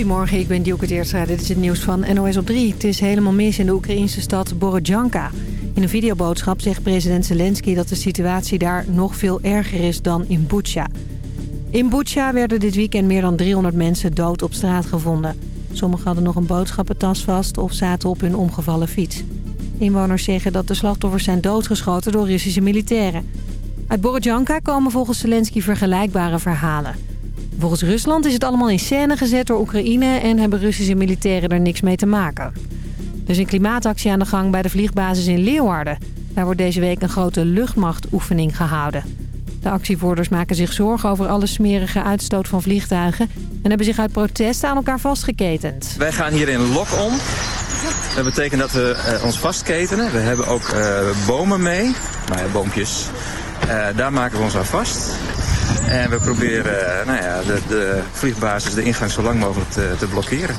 Goedemorgen, ik ben Dielke Teertstra. Dit is het nieuws van NOS op 3. Het is helemaal mis in de Oekraïnse stad Borodjanka. In een videoboodschap zegt president Zelensky dat de situatie daar nog veel erger is dan in Butsja. In Butsja werden dit weekend meer dan 300 mensen dood op straat gevonden. Sommigen hadden nog een boodschappentas vast of zaten op hun omgevallen fiets. Inwoners zeggen dat de slachtoffers zijn doodgeschoten door Russische militairen. Uit Borodjanka komen volgens Zelensky vergelijkbare verhalen. Volgens Rusland is het allemaal in scène gezet door Oekraïne... en hebben Russische militairen er niks mee te maken. Er is een klimaatactie aan de gang bij de vliegbasis in Leeuwarden. Daar wordt deze week een grote luchtmachtoefening gehouden. De actievoerders maken zich zorgen over alle smerige uitstoot van vliegtuigen... en hebben zich uit protest aan elkaar vastgeketend. Wij gaan hier in lok om. Dat betekent dat we eh, ons vastketenen. We hebben ook eh, bomen mee, nou ja, boompjes. Eh, daar maken we ons aan vast. En we proberen eh, nou ja, de, de, vliegbasis, de ingang zo lang mogelijk te, te blokkeren.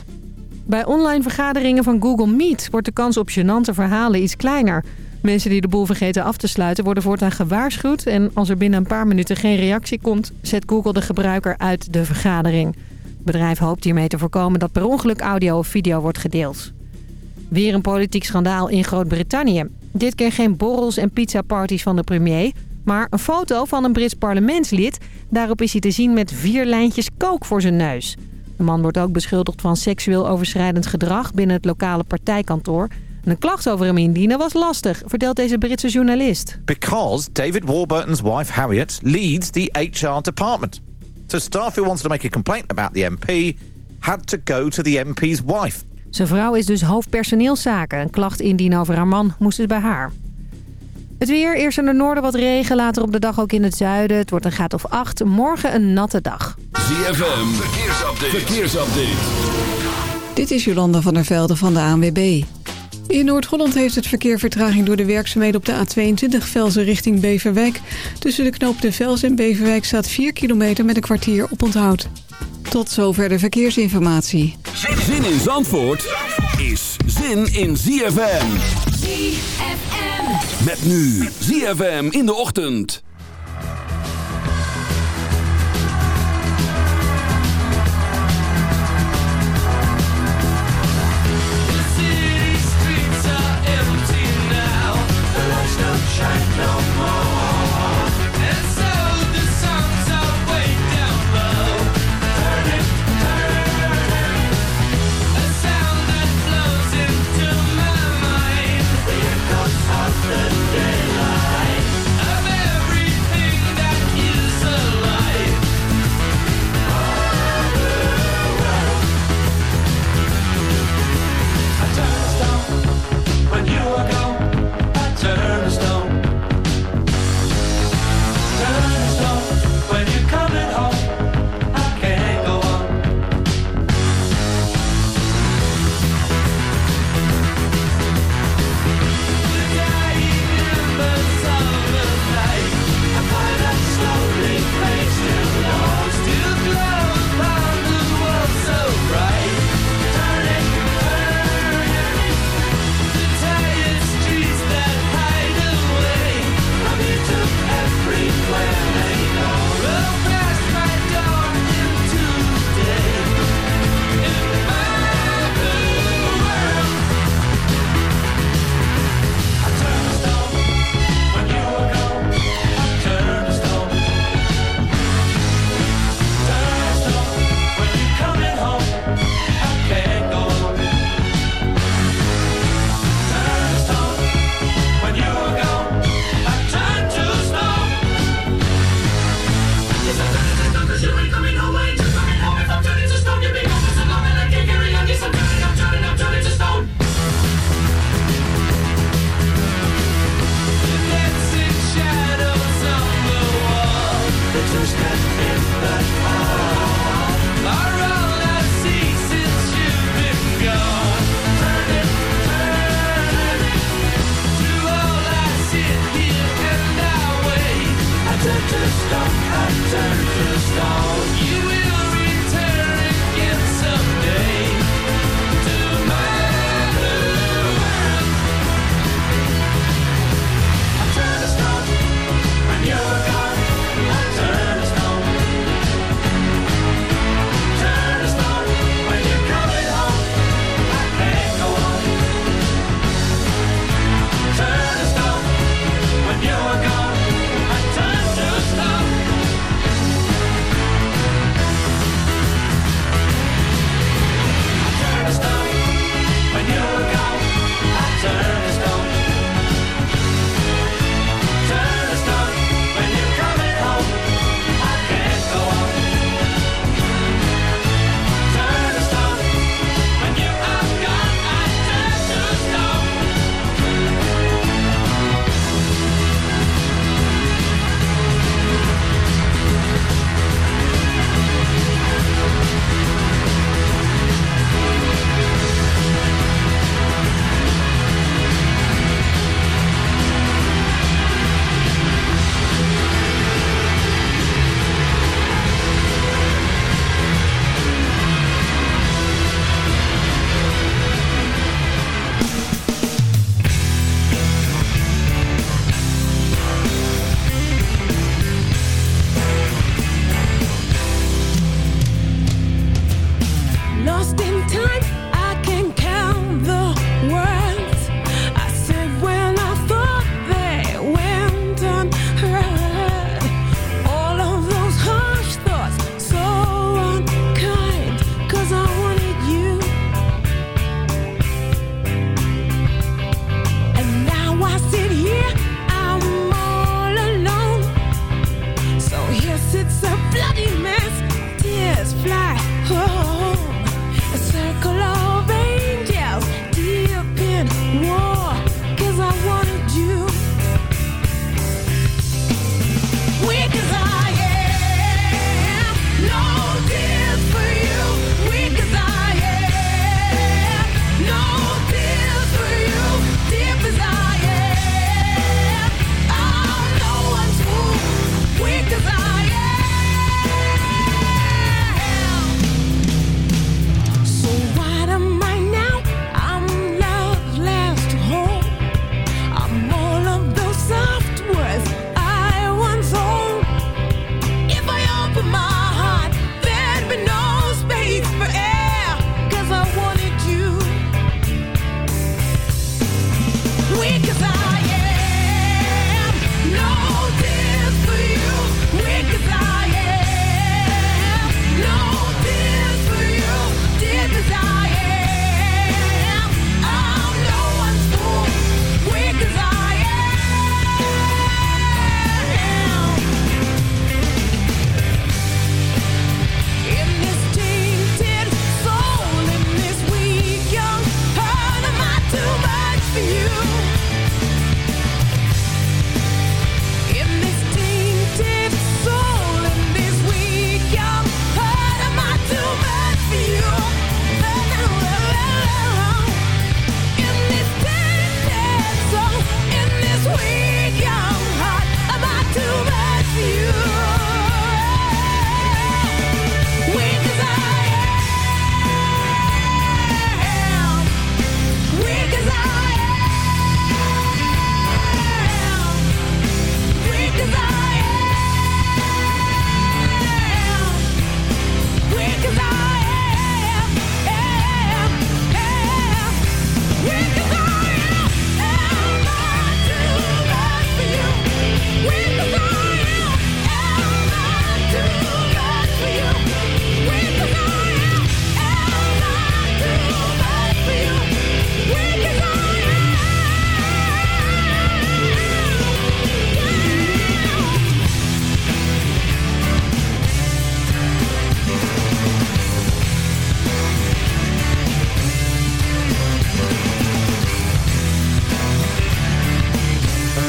Bij online vergaderingen van Google Meet wordt de kans op gênante verhalen iets kleiner. Mensen die de boel vergeten af te sluiten worden voortaan gewaarschuwd... en als er binnen een paar minuten geen reactie komt... zet Google de gebruiker uit de vergadering. Het bedrijf hoopt hiermee te voorkomen dat per ongeluk audio of video wordt gedeeld. Weer een politiek schandaal in Groot-Brittannië. Dit keer geen borrels en pizza parties van de premier... Maar een foto van een Brits parlementslid, daarop is hij te zien met vier lijntjes kook voor zijn neus. De man wordt ook beschuldigd van seksueel overschrijdend gedrag binnen het lokale partijkantoor. een klacht over hem indienen was lastig, vertelt deze Britse journalist. Because David Warburton's wife Harriet leads the HR department. So staff who wanted to make a complaint about the MP had to go to the MP's wife. Zijn vrouw is dus hoofdpersoneelszaken. Een klacht indienen over haar man moest dus bij haar. Het weer, eerst in het noorden wat regen, later op de dag ook in het zuiden. Het wordt een graad of 8. Morgen een natte dag. ZFM, verkeersupdate. verkeersupdate. Dit is Jolanda van der Velde van de ANWB. In Noord-Holland heeft het verkeer vertraging door de werkzaamheden op de A22 Velzen richting Beverwijk. Tussen de knoop de Vels en Beverwijk staat 4 kilometer met een kwartier op onthoud. Tot zover de verkeersinformatie. Zin in Zandvoort is zin in ZFM. Met nu ZFM in de ochtend. The city streets are empty now. The lights don't shine no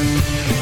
Thank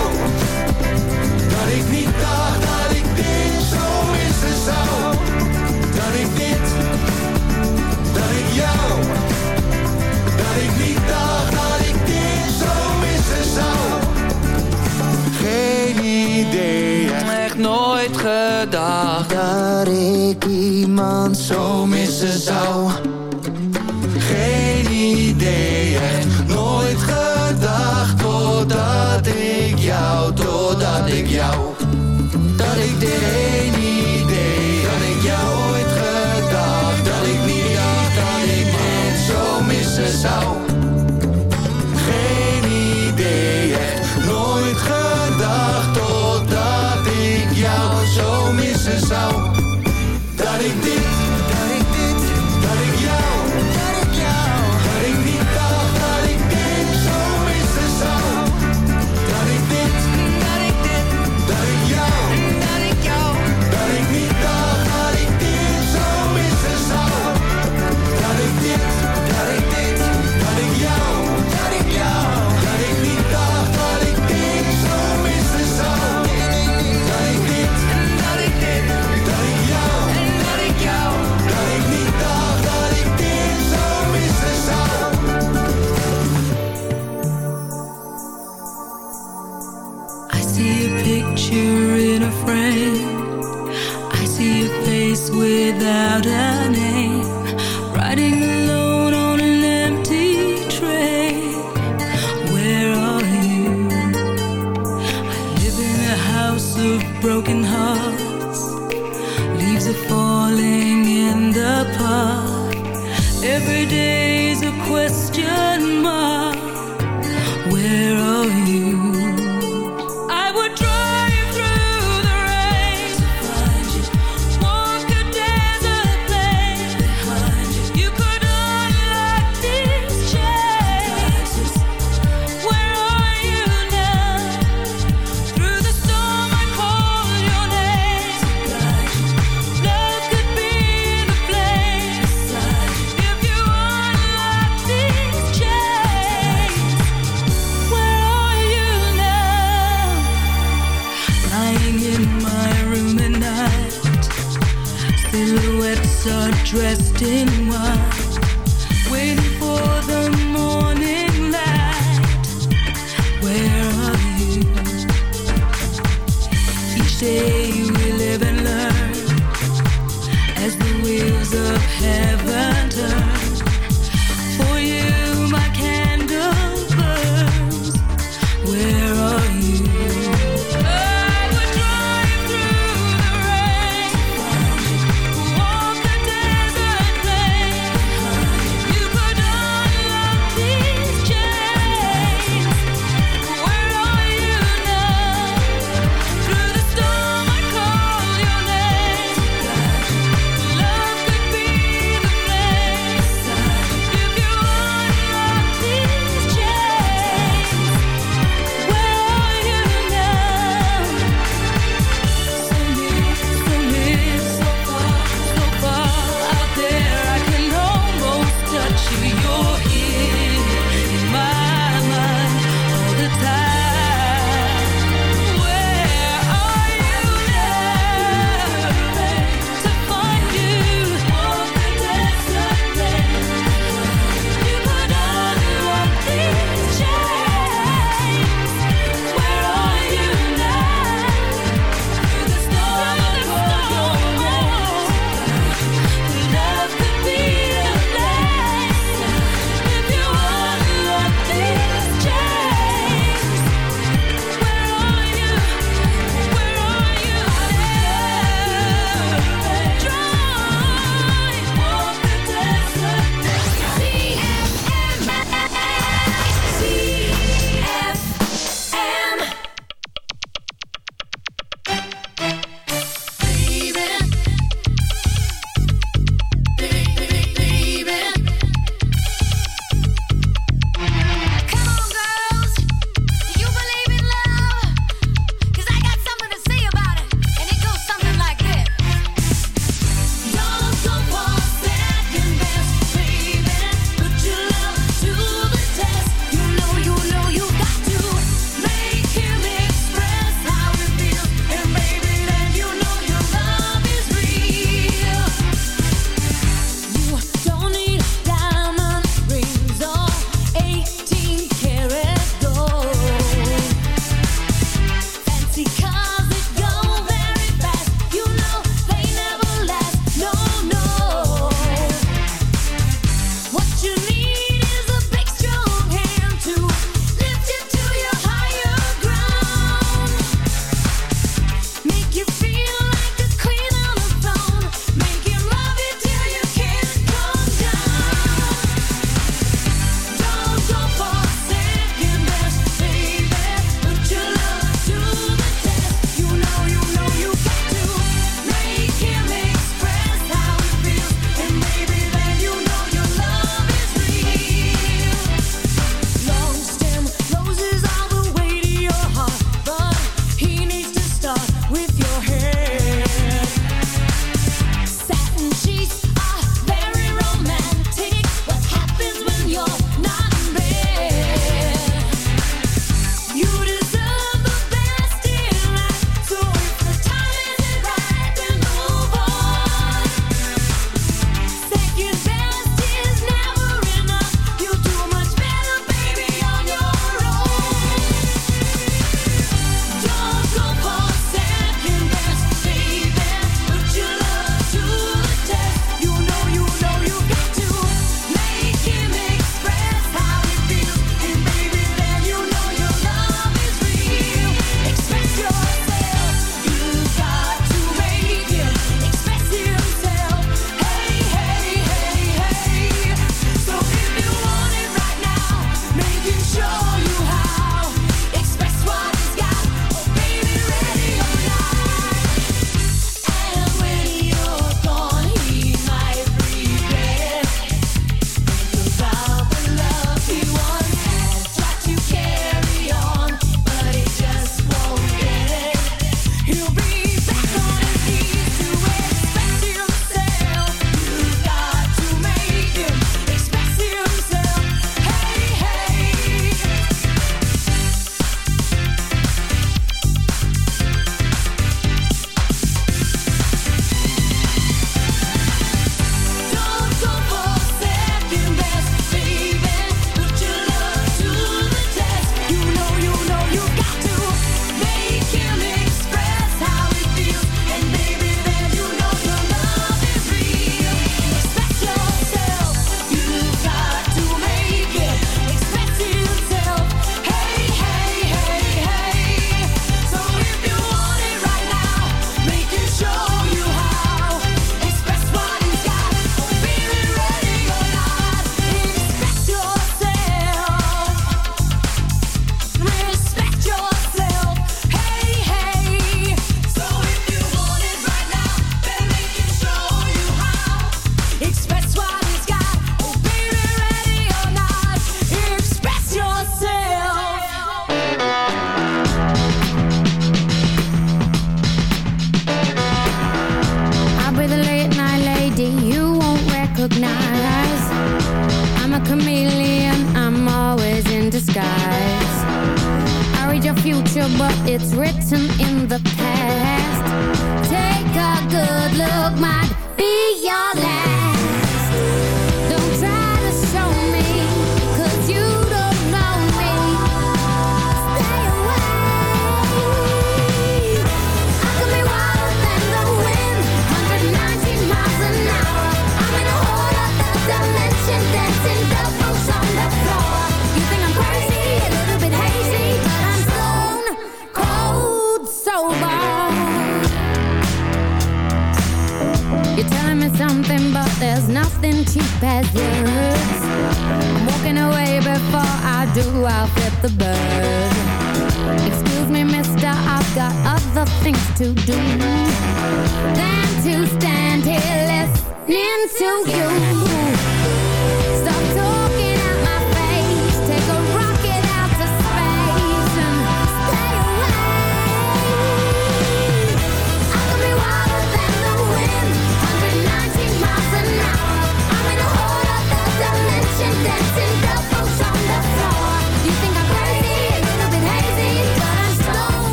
gedacht Dat ik iemand zo missen zou Geen idee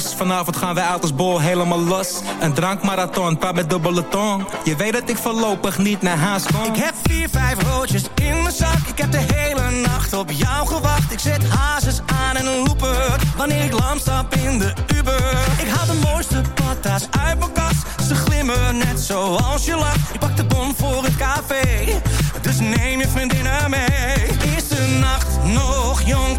Vanavond gaan wij uit als bol helemaal los. Een drankmarathon, pa met dubbele tong. Je weet dat ik voorlopig niet naar haast kom. Ik heb vier, vijf roodjes in mijn zak. Ik heb de hele nacht op jou gewacht. Ik zet hazes aan en een looper. Wanneer ik lam stap in de Uber. Ik haal de mooiste patas uit mijn kast. Ze glimmen net zoals je lacht. Ik pak de bon voor het café. Dus neem je vriendinnen mee. de nacht nog jong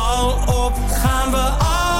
al op, gaan we al.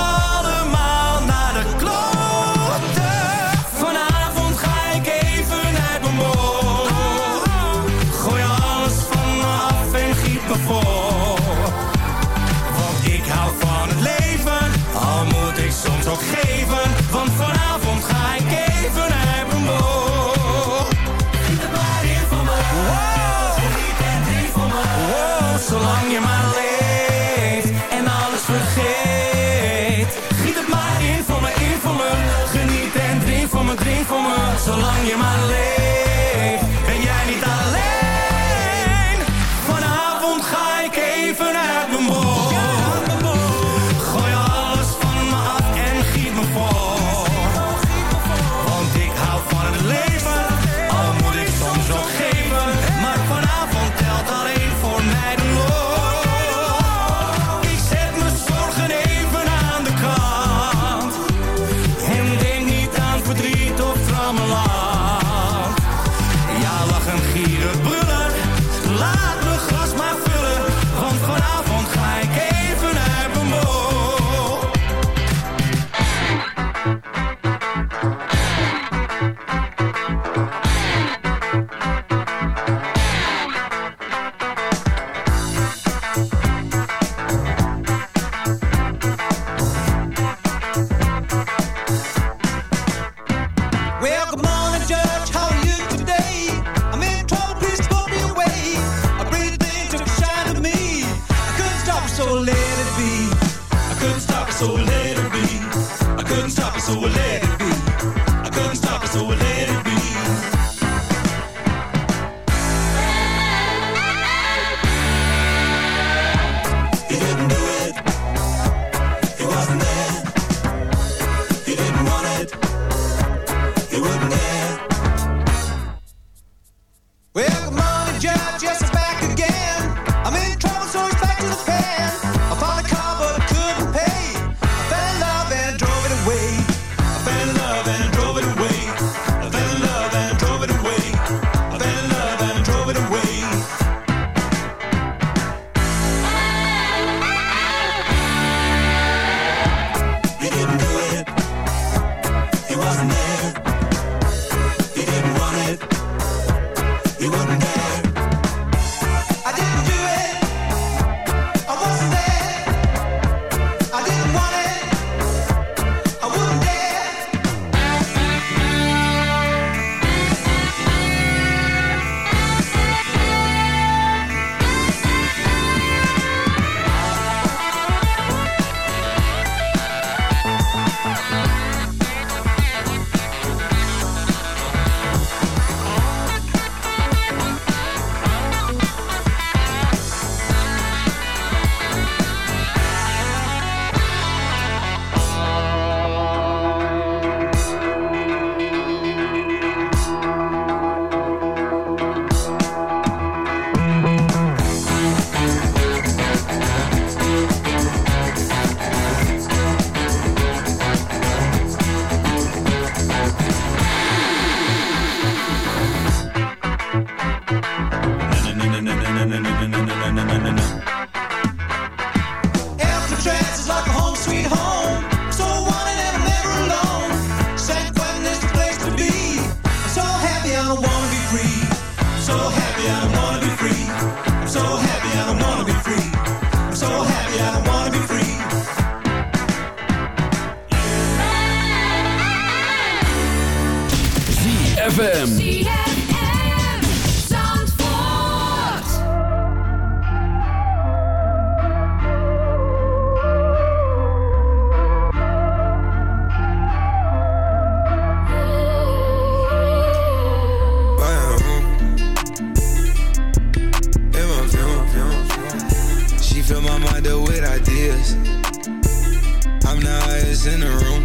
in the room.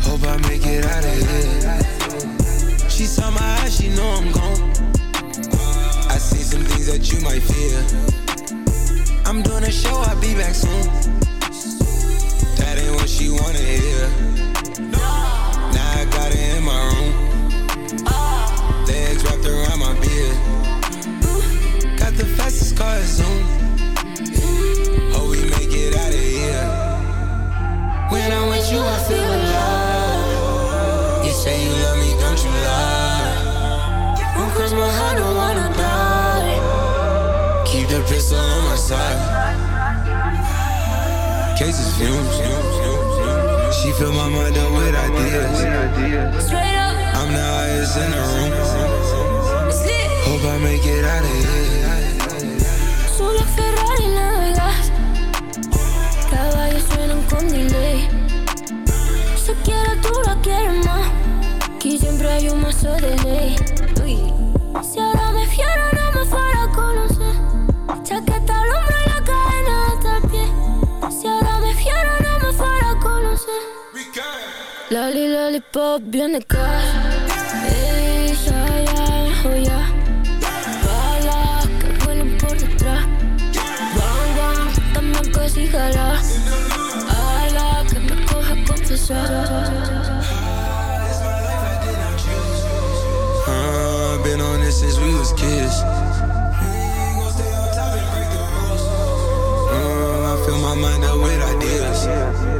Hope I make it out of here. She saw my eyes, she know I'm gone. I see some things that you might fear. I'm doing a show, I'll be back soon. That ain't what she wanted. side. Cases fumes. She fill my mind up with ideas. I'm the highest in the room. Hope I make it out of here. Solo Ferrari navegas. Caballos suenan con delay. Si quieres tú la quieres más. Que siempre hay un mazo de ley. Si ahora me fiero pop bien de cas. oh ya. Bala, que vuelen por detrás. Bang, bang, dame cosígala. Ala, que me coja been on this since we was kids. Mm, I fill my mind up with ideas.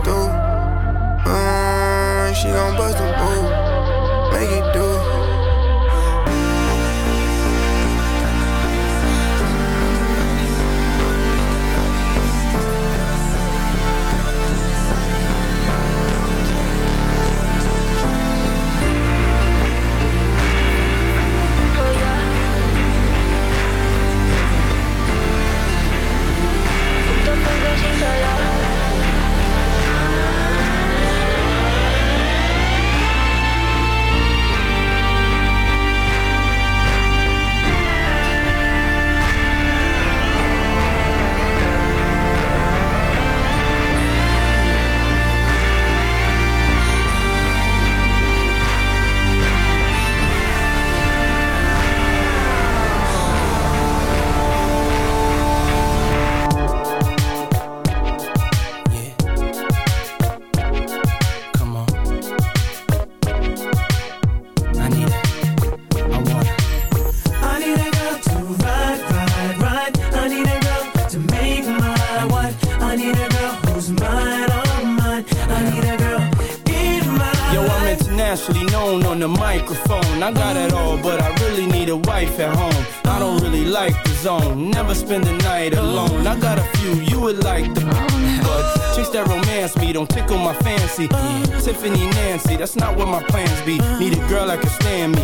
She gon' bust a move, make it do. the microphone. I got it all, but I really need a wife at home. I don't really like the zone, never spend the night alone. I got a few you would like the but chase that romance me don't tickle my fancy. Tiffany Nancy, that's not what my plans be. Need a girl that can stand me